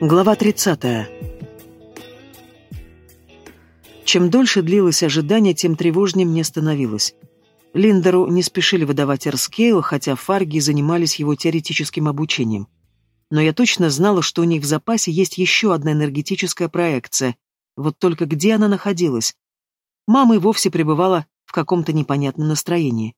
Глава 30. Чем дольше длилось ожидание, тем тревожнее мне становилось. Линдеру не спешили выдавать Эрскейл, хотя фарги занимались его теоретическим обучением. Но я точно знала, что у них в запасе есть еще одна энергетическая проекция. Вот только где она находилась? Мама и вовсе пребывала в каком-то непонятном настроении.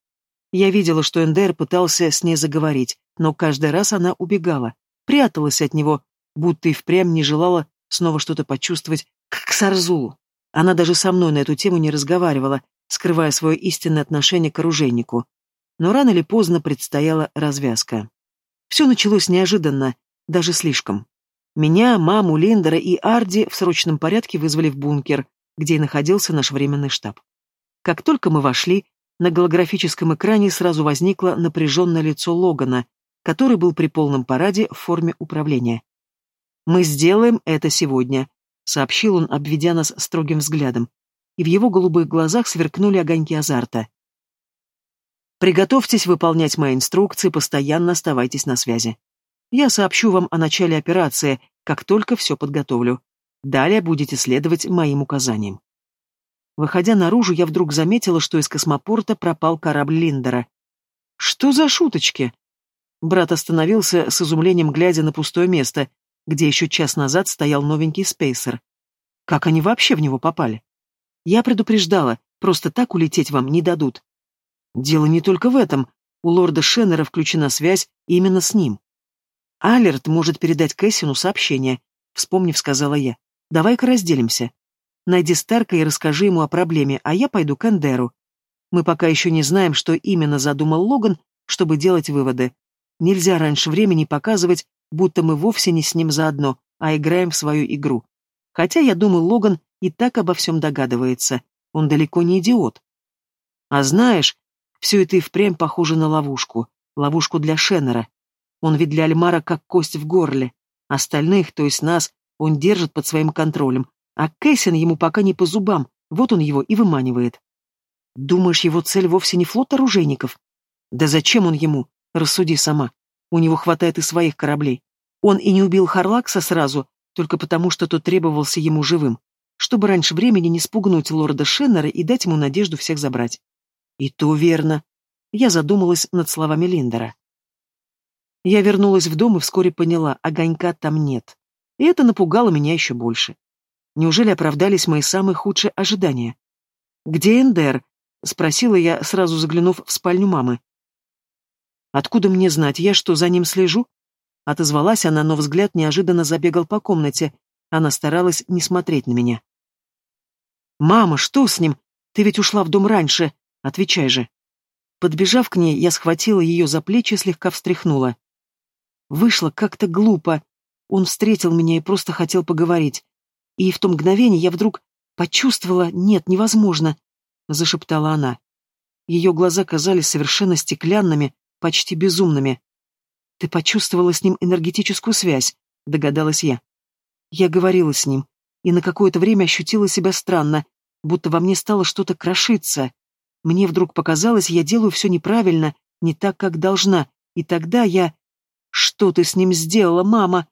Я видела, что Эндер пытался с ней заговорить, но каждый раз она убегала, пряталась от него, будто и впрямь не желала снова что-то почувствовать к Сарзулу. Она даже со мной на эту тему не разговаривала, скрывая свое истинное отношение к оружейнику. Но рано или поздно предстояла развязка. Все началось неожиданно, даже слишком. Меня, маму, Линдера и Арди в срочном порядке вызвали в бункер, где и находился наш временный штаб. Как только мы вошли, на голографическом экране сразу возникло напряженное лицо Логана, который был при полном параде в форме управления. «Мы сделаем это сегодня», — сообщил он, обведя нас строгим взглядом, и в его голубых глазах сверкнули огоньки азарта. «Приготовьтесь выполнять мои инструкции, постоянно оставайтесь на связи. Я сообщу вам о начале операции, как только все подготовлю. Далее будете следовать моим указаниям». Выходя наружу, я вдруг заметила, что из космопорта пропал корабль Линдера. «Что за шуточки?» Брат остановился с изумлением, глядя на пустое место, где еще час назад стоял новенький спейсер. Как они вообще в него попали? Я предупреждала, просто так улететь вам не дадут. Дело не только в этом. У лорда Шеннера включена связь именно с ним. Алерт может передать Кэссину сообщение, вспомнив, сказала я. Давай-ка разделимся. Найди Старка и расскажи ему о проблеме, а я пойду к Эндеру. Мы пока еще не знаем, что именно задумал Логан, чтобы делать выводы. Нельзя раньше времени показывать, будто мы вовсе не с ним заодно, а играем в свою игру. Хотя, я думаю, Логан и так обо всем догадывается. Он далеко не идиот. А знаешь, все это и впрямь похоже на ловушку. Ловушку для Шеннера. Он ведь для Альмара как кость в горле. Остальных, то есть нас, он держит под своим контролем. А Кэссин ему пока не по зубам. Вот он его и выманивает. Думаешь, его цель вовсе не флот оружейников? Да зачем он ему? Рассуди сама. У него хватает и своих кораблей. Он и не убил Харлакса сразу, только потому, что тот требовался ему живым, чтобы раньше времени не спугнуть лорда Шеннера и дать ему надежду всех забрать. И то верно. Я задумалась над словами Линдера. Я вернулась в дом и вскоре поняла, огонька там нет. И это напугало меня еще больше. Неужели оправдались мои самые худшие ожидания? «Где Эндер?» — спросила я, сразу заглянув в спальню мамы. Откуда мне знать, я что, за ним слежу? Отозвалась она, но взгляд неожиданно забегал по комнате. Она старалась не смотреть на меня. «Мама, что с ним? Ты ведь ушла в дом раньше. Отвечай же». Подбежав к ней, я схватила ее за плечи и слегка встряхнула. Вышло как-то глупо. Он встретил меня и просто хотел поговорить. И в то мгновение я вдруг почувствовала «нет, невозможно», — зашептала она. Ее глаза казались совершенно стеклянными, почти безумными. «Ты почувствовала с ним энергетическую связь», — догадалась я. Я говорила с ним, и на какое-то время ощутила себя странно, будто во мне стало что-то крошиться. Мне вдруг показалось, я делаю все неправильно, не так, как должна, и тогда я... «Что ты с ним сделала, мама?»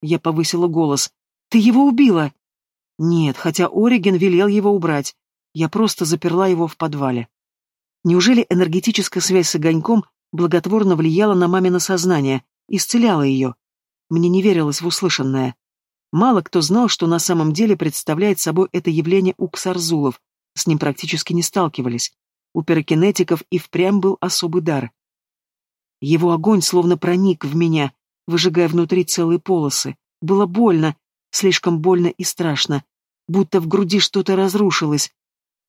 Я повысила голос. «Ты его убила!» «Нет, хотя Ориген велел его убрать. Я просто заперла его в подвале». Неужели энергетическая связь с огоньком благотворно влияла на мамино сознание, исцеляла ее. Мне не верилось в услышанное. Мало кто знал, что на самом деле представляет собой это явление у ксарзулов, с ним практически не сталкивались. У пирокинетиков и впрямь был особый дар. Его огонь словно проник в меня, выжигая внутри целые полосы. Было больно, слишком больно и страшно, будто в груди что-то разрушилось.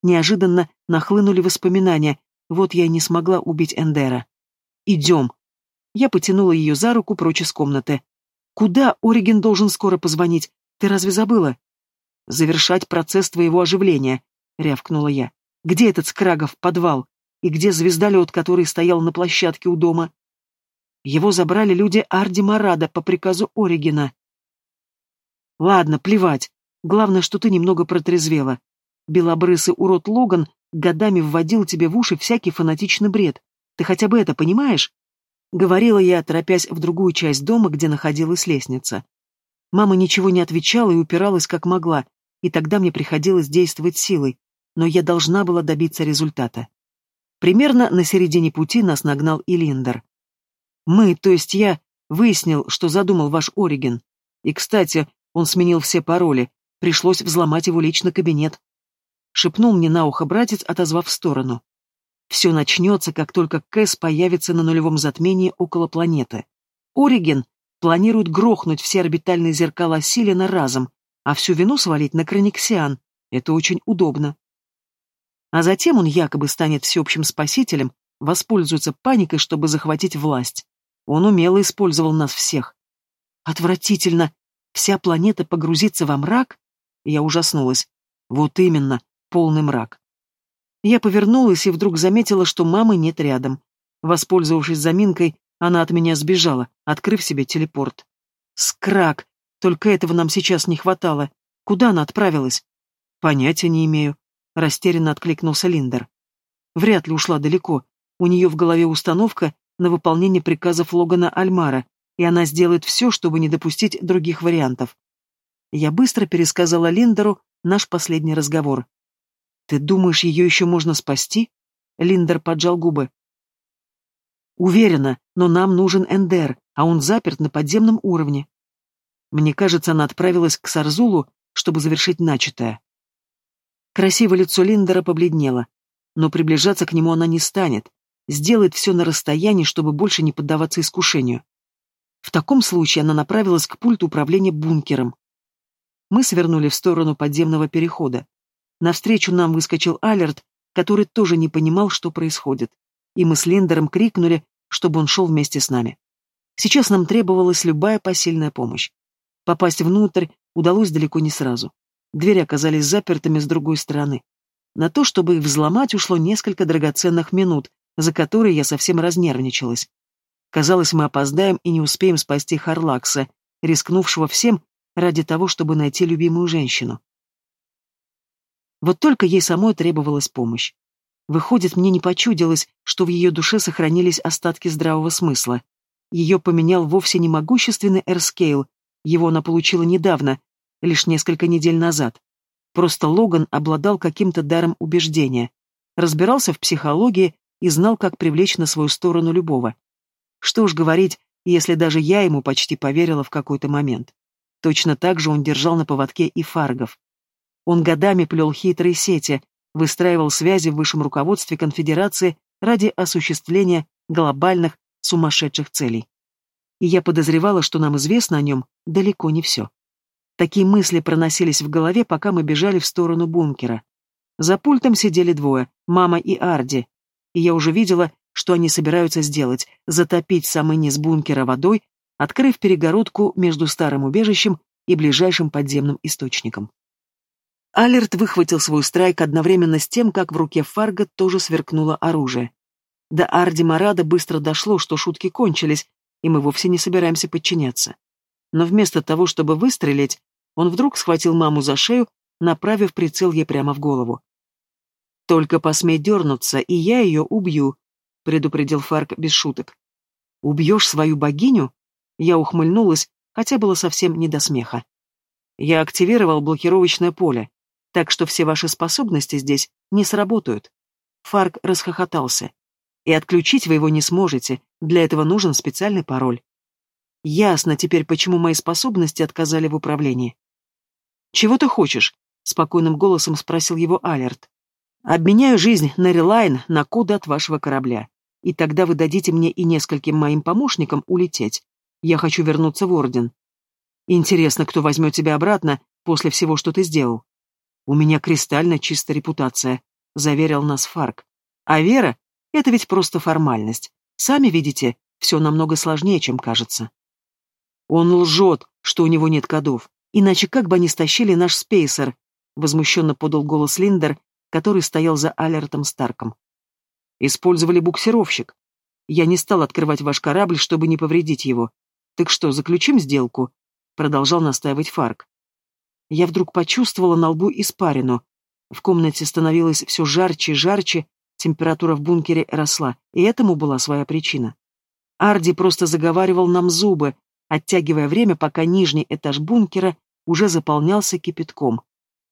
Неожиданно нахлынули воспоминания, вот я и не смогла убить Эндера. Идем. Я потянула ее за руку прочь из комнаты. Куда Ориген должен скоро позвонить? Ты разве забыла? Завершать процесс твоего оживления, рявкнула я. Где этот Скрагов подвал? И где звездолет, который стоял на площадке у дома? Его забрали люди Арди Марада по приказу Оригена. Ладно, плевать. Главное, что ты немного протрезвела. Белобрысый урод Логан годами вводил тебе в уши всякий фанатичный бред. Ты хотя бы это понимаешь?» Говорила я, торопясь в другую часть дома, где находилась лестница. Мама ничего не отвечала и упиралась как могла, и тогда мне приходилось действовать силой, но я должна была добиться результата. Примерно на середине пути нас нагнал и Линдер. Мы, то есть я, выяснил, что задумал ваш Ориген. И, кстати, он сменил все пароли, пришлось взломать его лично кабинет. Шепнул мне на ухо братец, отозвав в сторону. Все начнется, как только Кэс появится на нулевом затмении около планеты. Ориген планирует грохнуть все орбитальные зеркала Силина разом, а всю вину свалить на Краниксиан. Это очень удобно. А затем он якобы станет всеобщим спасителем, воспользуется паникой, чтобы захватить власть. Он умело использовал нас всех. Отвратительно. Вся планета погрузится во мрак? Я ужаснулась. Вот именно, полный мрак. Я повернулась и вдруг заметила, что мамы нет рядом. Воспользовавшись заминкой, она от меня сбежала, открыв себе телепорт. Скрак! Только этого нам сейчас не хватало. Куда она отправилась? Понятия не имею. Растерянно откликнулся Линдер. Вряд ли ушла далеко. У нее в голове установка на выполнение приказов Логана Альмара, и она сделает все, чтобы не допустить других вариантов. Я быстро пересказала Линдеру наш последний разговор. «Ты думаешь, ее еще можно спасти?» Линдер поджал губы. «Уверена, но нам нужен Эндер, а он заперт на подземном уровне. Мне кажется, она отправилась к Сарзулу, чтобы завершить начатое». Красивое лицо Линдера побледнело, но приближаться к нему она не станет, сделает все на расстоянии, чтобы больше не поддаваться искушению. В таком случае она направилась к пульту управления бункером. Мы свернули в сторону подземного перехода. Навстречу нам выскочил Алерт, который тоже не понимал, что происходит. И мы с Линдером крикнули, чтобы он шел вместе с нами. Сейчас нам требовалась любая посильная помощь. Попасть внутрь удалось далеко не сразу. Двери оказались запертыми с другой стороны. На то, чтобы их взломать, ушло несколько драгоценных минут, за которые я совсем разнервничалась. Казалось, мы опоздаем и не успеем спасти Харлакса, рискнувшего всем ради того, чтобы найти любимую женщину. Вот только ей самой требовалась помощь. Выходит, мне не почудилось, что в ее душе сохранились остатки здравого смысла. Ее поменял вовсе не могущественный Эрскейл, его она получила недавно, лишь несколько недель назад. Просто Логан обладал каким-то даром убеждения, разбирался в психологии и знал, как привлечь на свою сторону любого. Что уж говорить, если даже я ему почти поверила в какой-то момент. Точно так же он держал на поводке и фаргов. Он годами плел хитрые сети, выстраивал связи в высшем руководстве конфедерации ради осуществления глобальных сумасшедших целей. И я подозревала, что нам известно о нем далеко не все. Такие мысли проносились в голове, пока мы бежали в сторону бункера. За пультом сидели двое, мама и Арди, и я уже видела, что они собираются сделать — затопить самый низ бункера водой, открыв перегородку между старым убежищем и ближайшим подземным источником. Алерт выхватил свой страйк одновременно с тем, как в руке Фарга тоже сверкнуло оружие. До Арди Марада быстро дошло, что шутки кончились, и мы вовсе не собираемся подчиняться. Но вместо того, чтобы выстрелить, он вдруг схватил маму за шею, направив прицел ей прямо в голову. «Только посмей дернуться, и я ее убью», — предупредил Фарк без шуток. «Убьешь свою богиню?» Я ухмыльнулась, хотя было совсем не до смеха. Я активировал блокировочное поле, так что все ваши способности здесь не сработают. Фарк расхохотался. И отключить вы его не сможете, для этого нужен специальный пароль. Ясно теперь, почему мои способности отказали в управлении. «Чего ты хочешь?» — спокойным голосом спросил его Алерт. Обменяю жизнь на Релайн на коды от вашего корабля. И тогда вы дадите мне и нескольким моим помощникам улететь. Я хочу вернуться в Орден. Интересно, кто возьмет тебя обратно после всего, что ты сделал. У меня кристально чистая репутация, заверил нас Фарк. А вера — это ведь просто формальность. Сами видите, все намного сложнее, чем кажется. Он лжет, что у него нет кодов. Иначе как бы они стащили наш спейсер? Возмущенно подал голос Линдер, который стоял за Алертом Старком. Использовали буксировщик. Я не стал открывать ваш корабль, чтобы не повредить его. Так что, заключим сделку? Продолжал настаивать Фарк. Я вдруг почувствовала на лбу испарину. В комнате становилось все жарче и жарче, температура в бункере росла, и этому была своя причина. Арди просто заговаривал нам зубы, оттягивая время, пока нижний этаж бункера уже заполнялся кипятком.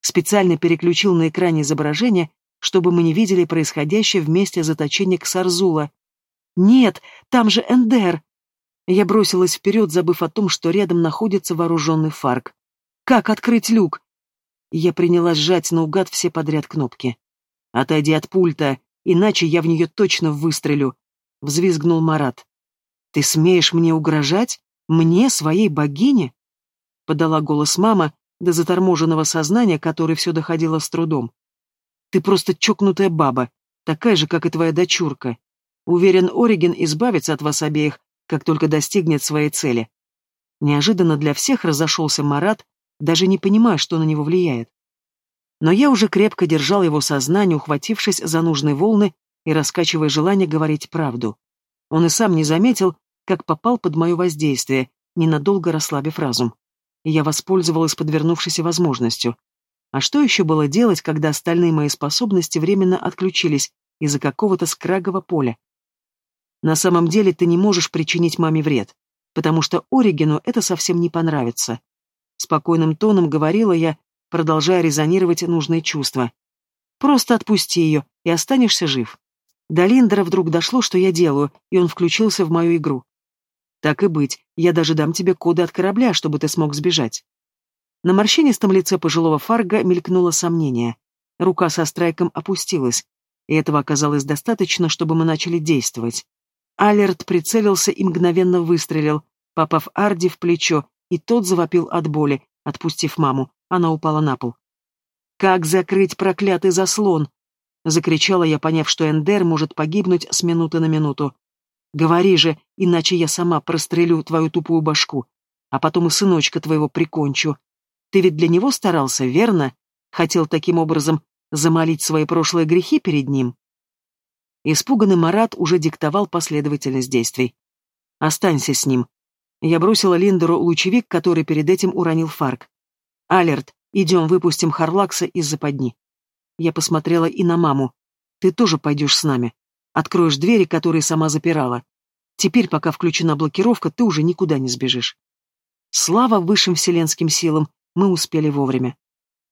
Специально переключил на экране изображение, чтобы мы не видели происходящее в месте заточения Ксарзула. «Нет, там же Эндер!» Я бросилась вперед, забыв о том, что рядом находится вооруженный фарк. «Как открыть люк?» Я принялась сжать наугад все подряд кнопки. «Отойди от пульта, иначе я в нее точно выстрелю», — взвизгнул Марат. «Ты смеешь мне угрожать? Мне, своей богине?» Подала голос мама до заторможенного сознания, которое все доходило с трудом. «Ты просто чокнутая баба, такая же, как и твоя дочурка. Уверен, Ориген избавится от вас обеих, как только достигнет своей цели». Неожиданно для всех разошелся Марат, даже не понимая, что на него влияет. Но я уже крепко держал его сознание, ухватившись за нужные волны и раскачивая желание говорить правду. Он и сам не заметил, как попал под мое воздействие, ненадолго расслабив разум. Я воспользовалась подвернувшейся возможностью. А что еще было делать, когда остальные мои способности временно отключились из-за какого-то скрагового поля? На самом деле ты не можешь причинить маме вред, потому что Оригену это совсем не понравится. Спокойным тоном говорила я, продолжая резонировать нужные чувства. Просто отпусти ее, и останешься жив. До Линдера вдруг дошло, что я делаю, и он включился в мою игру. Так и быть, я даже дам тебе коды от корабля, чтобы ты смог сбежать. На морщинистом лице пожилого Фарга мелькнуло сомнение. Рука со страйком опустилась, и этого оказалось достаточно, чтобы мы начали действовать. Алерт прицелился и мгновенно выстрелил, попав Арди в плечо, и тот завопил от боли, отпустив маму. Она упала на пол. «Как закрыть проклятый заслон?» — закричала я, поняв, что Эндер может погибнуть с минуты на минуту. «Говори же, иначе я сама прострелю твою тупую башку, а потом и сыночка твоего прикончу. Ты ведь для него старался, верно? Хотел таким образом замолить свои прошлые грехи перед ним?» Испуганный Марат уже диктовал последовательность действий. «Останься с ним». Я бросила Линдеру лучевик, который перед этим уронил Фарк. «Алерт, идем выпустим Харлакса из западни». Я посмотрела и на маму. Ты тоже пойдешь с нами. Откроешь двери, которые сама запирала. Теперь, пока включена блокировка, ты уже никуда не сбежишь. Слава высшим вселенским силам, мы успели вовремя.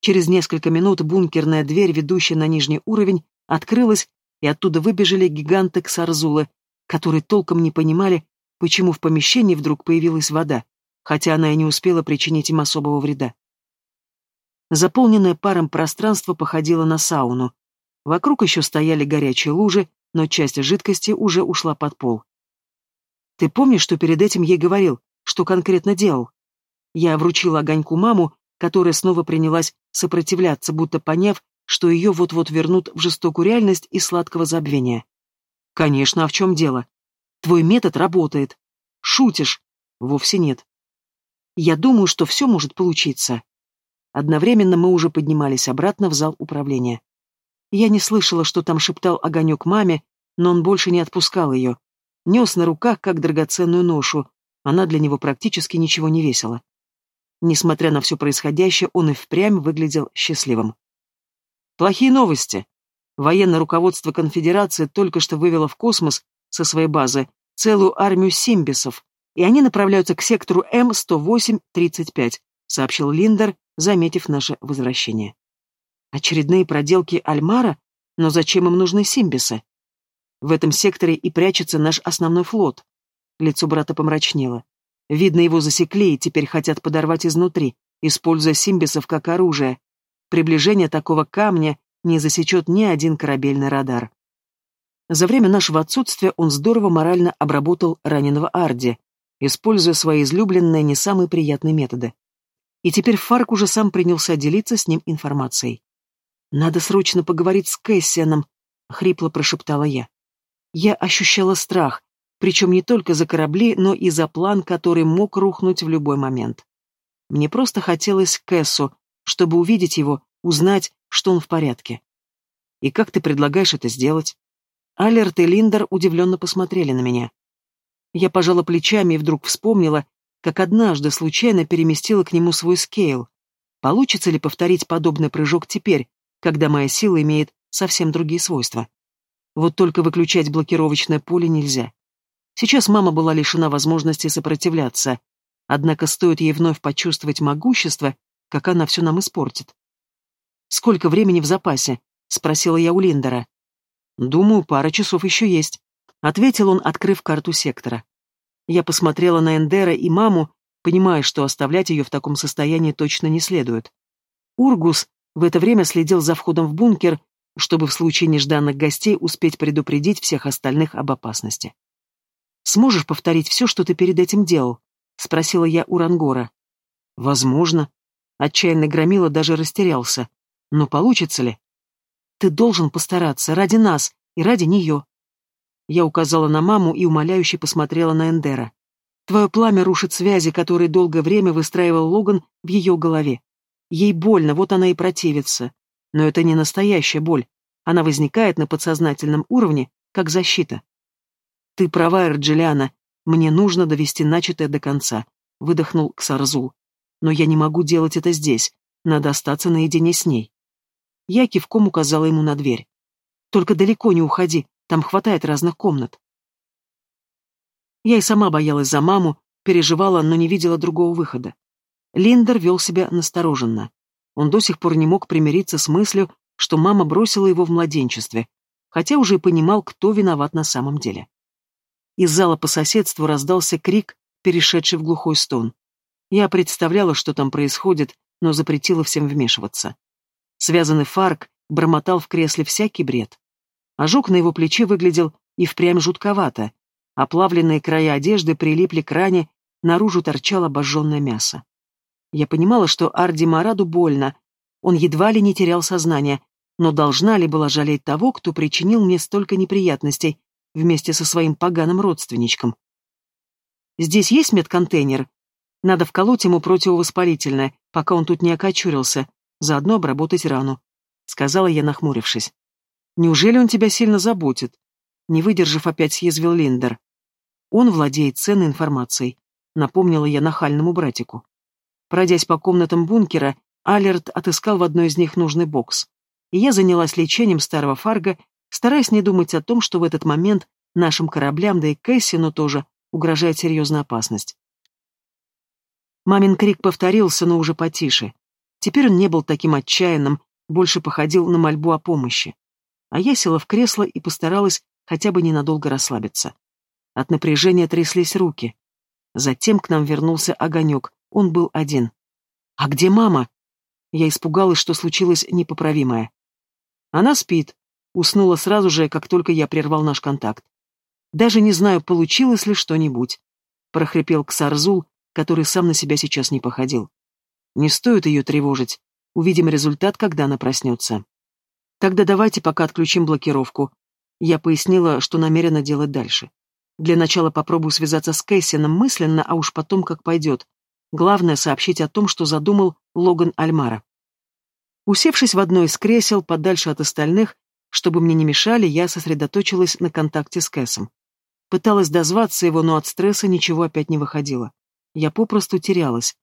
Через несколько минут бункерная дверь, ведущая на нижний уровень, открылась, и оттуда выбежали гиганты Ксарзулы, которые толком не понимали, почему в помещении вдруг появилась вода, хотя она и не успела причинить им особого вреда. Заполненное паром пространство походило на сауну. Вокруг еще стояли горячие лужи, но часть жидкости уже ушла под пол. «Ты помнишь, что перед этим ей говорил? Что конкретно делал?» Я вручила огоньку маму, которая снова принялась сопротивляться, будто поняв, что ее вот-вот вернут в жестокую реальность из сладкого забвения. «Конечно, а в чем дело? Твой метод работает. Шутишь?» «Вовсе нет. Я думаю, что все может получиться. Одновременно мы уже поднимались обратно в зал управления. Я не слышала, что там шептал огонек маме, но он больше не отпускал ее. Нес на руках, как драгоценную ношу. Она для него практически ничего не весила. Несмотря на все происходящее, он и впрямь выглядел счастливым. Плохие новости. Военное руководство конфедерации только что вывело в космос со своей базы целую армию симбисов, и они направляются к сектору М-108-35, сообщил Линдер, заметив наше возвращение. Очередные проделки Альмара? Но зачем им нужны симбисы? В этом секторе и прячется наш основной флот. Лицо брата помрачнело. Видно, его засекли и теперь хотят подорвать изнутри, используя симбисов как оружие. Приближение такого камня не засечет ни один корабельный радар. За время нашего отсутствия он здорово морально обработал раненого Арди, используя свои излюбленные не самые приятные методы. И теперь Фарк уже сам принялся делиться с ним информацией. «Надо срочно поговорить с Кэссианом», — хрипло прошептала я. Я ощущала страх, причем не только за корабли, но и за план, который мог рухнуть в любой момент. Мне просто хотелось Кэссу, чтобы увидеть его, узнать, что он в порядке. «И как ты предлагаешь это сделать?» Алерт и Линдер удивленно посмотрели на меня. Я пожала плечами и вдруг вспомнила, как однажды случайно переместила к нему свой скейл. Получится ли повторить подобный прыжок теперь, когда моя сила имеет совсем другие свойства? Вот только выключать блокировочное поле нельзя. Сейчас мама была лишена возможности сопротивляться. Однако стоит ей вновь почувствовать могущество, как она все нам испортит. «Сколько времени в запасе?» — спросила я у Линдера. «Думаю, пара часов еще есть», — ответил он, открыв карту сектора. Я посмотрела на Эндера и маму, понимая, что оставлять ее в таком состоянии точно не следует. Ургус в это время следил за входом в бункер, чтобы в случае нежданных гостей успеть предупредить всех остальных об опасности. «Сможешь повторить все, что ты перед этим делал?» — спросила я у Рангора. «Возможно». Отчаянно громила даже растерялся. «Но получится ли?» «Ты должен постараться, ради нас и ради нее». Я указала на маму и умоляюще посмотрела на Эндера. «Твое пламя рушит связи, которые долгое время выстраивал Логан в ее голове. Ей больно, вот она и противится. Но это не настоящая боль. Она возникает на подсознательном уровне, как защита. «Ты права, Эрджилиана. Мне нужно довести начатое до конца», — выдохнул Ксарзул. «Но я не могу делать это здесь. Надо остаться наедине с ней». Я кивком указала ему на дверь. «Только далеко не уходи, там хватает разных комнат». Я и сама боялась за маму, переживала, но не видела другого выхода. Линдер вел себя настороженно. Он до сих пор не мог примириться с мыслью, что мама бросила его в младенчестве, хотя уже и понимал, кто виноват на самом деле. Из зала по соседству раздался крик, перешедший в глухой стон. Я представляла, что там происходит, но запретила всем вмешиваться. Связанный Фарк бормотал в кресле всякий бред. Ожог на его плече выглядел и впрямь жутковато. Оплавленные края одежды прилипли к ране, наружу торчало обожженное мясо. Я понимала, что Арди Мараду больно. Он едва ли не терял сознание, но должна ли была жалеть того, кто причинил мне столько неприятностей вместе со своим поганым родственничком? Здесь есть медконтейнер? Надо вколоть ему противовоспалительное, пока он тут не окочурился, заодно обработать рану, — сказала я, нахмурившись. Неужели он тебя сильно заботит? Не выдержав, опять съязвил Линдер. Он владеет ценной информацией, напомнила я нахальному братику. Пройдясь по комнатам бункера, Алерт отыскал в одной из них нужный бокс. И я занялась лечением старого Фарга, стараясь не думать о том, что в этот момент нашим кораблям, да и Кэссину тоже, угрожает серьезная опасность. Мамин крик повторился, но уже потише. Теперь он не был таким отчаянным, больше походил на мольбу о помощи. А я села в кресло и постаралась хотя бы ненадолго расслабиться. От напряжения тряслись руки. Затем к нам вернулся огонек, он был один. «А где мама?» Я испугалась, что случилось непоправимое. Она спит. Уснула сразу же, как только я прервал наш контакт. Даже не знаю, получилось ли что-нибудь. Прохрипел Ксарзул, который сам на себя сейчас не походил. Не стоит ее тревожить. Увидим результат, когда она проснется. Тогда давайте пока отключим блокировку. Я пояснила, что намерена делать дальше. Для начала попробую связаться с Кэссином мысленно, а уж потом как пойдет. Главное — сообщить о том, что задумал Логан Альмара. Усевшись в одно из кресел, подальше от остальных, чтобы мне не мешали, я сосредоточилась на контакте с Кэсом. Пыталась дозваться его, но от стресса ничего опять не выходило. Я попросту терялась.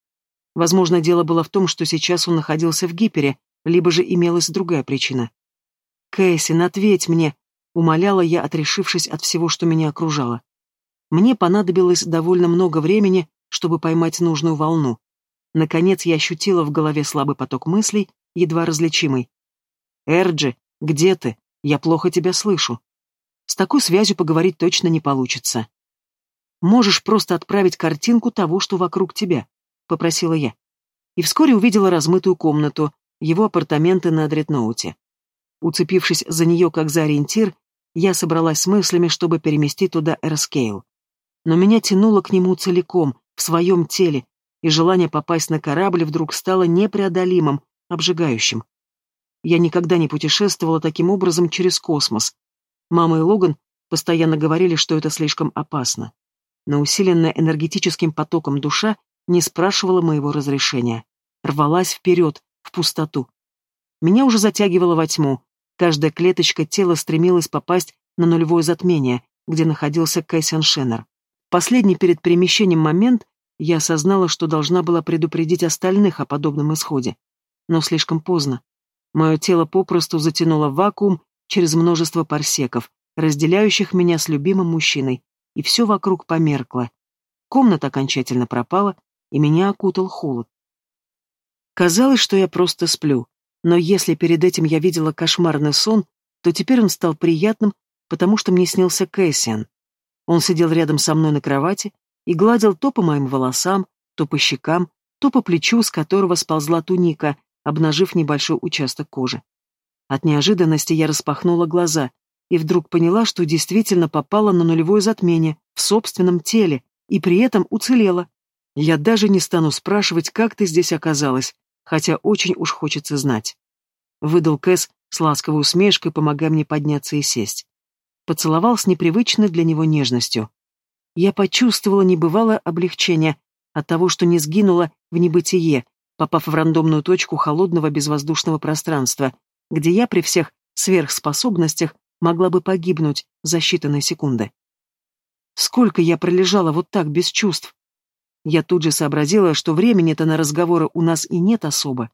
Возможно, дело было в том, что сейчас он находился в гипере, либо же имелась другая причина. «Кэссин, ответь мне!» — умоляла я, отрешившись от всего, что меня окружало. Мне понадобилось довольно много времени, чтобы поймать нужную волну. Наконец я ощутила в голове слабый поток мыслей, едва различимый. «Эрджи, где ты? Я плохо тебя слышу». С такой связью поговорить точно не получится. «Можешь просто отправить картинку того, что вокруг тебя», — попросила я. И вскоре увидела размытую комнату, его апартаменты на Дредноуте. Уцепившись за нее как за ориентир, я собралась с мыслями, чтобы переместить туда Эрскейл. Но меня тянуло к нему целиком, в своем теле, и желание попасть на корабль вдруг стало непреодолимым, обжигающим. Я никогда не путешествовала таким образом через космос. Мама и Логан постоянно говорили, что это слишком опасно. Но усиленная энергетическим потоком душа не спрашивала моего разрешения. Рвалась вперед, в пустоту. Меня уже затягивало во тьму. Каждая клеточка тела стремилась попасть на нулевое затмение, где находился Кэссиан Шеннер последний перед перемещением момент я осознала, что должна была предупредить остальных о подобном исходе. Но слишком поздно. Мое тело попросту затянуло в вакуум через множество парсеков, разделяющих меня с любимым мужчиной, и все вокруг померкло. Комната окончательно пропала, и меня окутал холод. Казалось, что я просто сплю, но если перед этим я видела кошмарный сон, то теперь он стал приятным, потому что мне снился Кэссиан. Он сидел рядом со мной на кровати и гладил то по моим волосам, то по щекам, то по плечу, с которого сползла туника, обнажив небольшой участок кожи. От неожиданности я распахнула глаза и вдруг поняла, что действительно попала на нулевое затмение в собственном теле и при этом уцелела. Я даже не стану спрашивать, как ты здесь оказалась, хотя очень уж хочется знать. Выдал Кэс с ласковой усмешкой, помогая мне подняться и сесть. Поцеловал с непривычной для него нежностью. Я почувствовала небывалое облегчение от того, что не сгинула в небытие, попав в рандомную точку холодного безвоздушного пространства, где я при всех сверхспособностях могла бы погибнуть за считанные секунды. Сколько я пролежала вот так, без чувств? Я тут же сообразила, что времени-то на разговоры у нас и нет особо.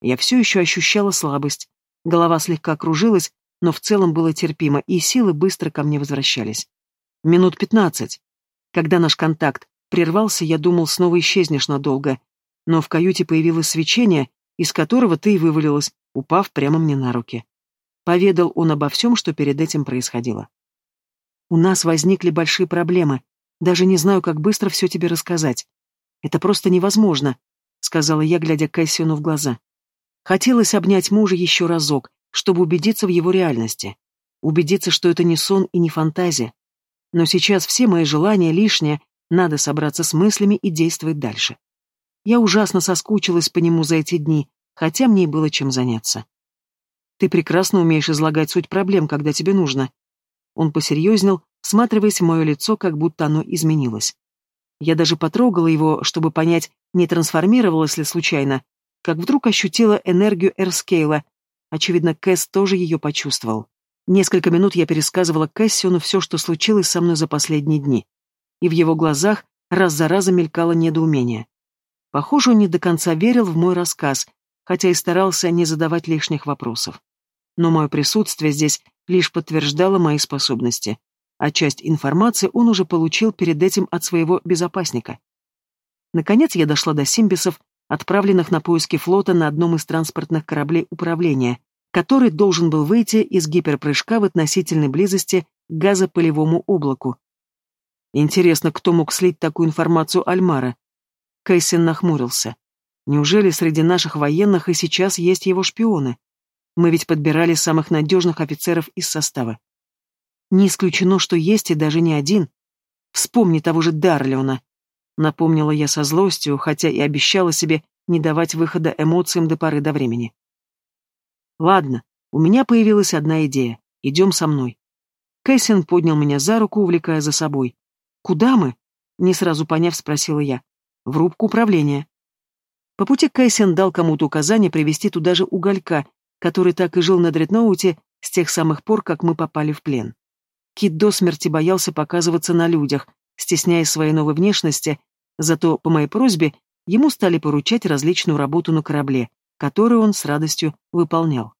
Я все еще ощущала слабость. Голова слегка кружилась, но в целом было терпимо, и силы быстро ко мне возвращались. Минут пятнадцать. Когда наш контакт прервался, я думал, снова исчезнешь надолго. Но в каюте появилось свечение, из которого ты и вывалилась, упав прямо мне на руки. Поведал он обо всем, что перед этим происходило. У нас возникли большие проблемы. Даже не знаю, как быстро все тебе рассказать. Это просто невозможно, сказала я, глядя Кассиону в глаза. Хотелось обнять мужа еще разок, чтобы убедиться в его реальности. Убедиться, что это не сон и не фантазия. Но сейчас все мои желания лишние, надо собраться с мыслями и действовать дальше. Я ужасно соскучилась по нему за эти дни, хотя мне и было чем заняться. Ты прекрасно умеешь излагать суть проблем, когда тебе нужно. Он посерьезнел, всматриваясь в мое лицо, как будто оно изменилось. Я даже потрогала его, чтобы понять, не трансформировалось ли случайно, как вдруг ощутила энергию Эрскейла. Очевидно, Кэс тоже ее почувствовал. Несколько минут я пересказывала Кэссиону все, что случилось со мной за последние дни. И в его глазах раз за разом мелькало недоумение. Похоже, он не до конца верил в мой рассказ, хотя и старался не задавать лишних вопросов. Но мое присутствие здесь лишь подтверждало мои способности, а часть информации он уже получил перед этим от своего безопасника. Наконец я дошла до симбисов, отправленных на поиски флота на одном из транспортных кораблей управления, который должен был выйти из гиперпрыжка в относительной близости к газопылевому облаку. Интересно, кто мог слить такую информацию Альмара? Кэссин нахмурился. Неужели среди наших военных и сейчас есть его шпионы? Мы ведь подбирали самых надежных офицеров из состава. Не исключено, что есть и даже не один. Вспомни того же Дарлиона. Напомнила я со злостью, хотя и обещала себе не давать выхода эмоциям до поры до времени. Ладно, у меня появилась одна идея. Идем со мной. Кэссин поднял меня за руку, увлекая за собой. Куда мы? Не сразу поняв, спросила я. В рубку управления. По пути Кэссин дал кому-то указание привести туда же уголька, который так и жил на Дредноуте с тех самых пор, как мы попали в плен. Кит до смерти боялся показываться на людях, стесняясь своей новой внешности, зато, по моей просьбе, ему стали поручать различную работу на корабле, которую он с радостью выполнял.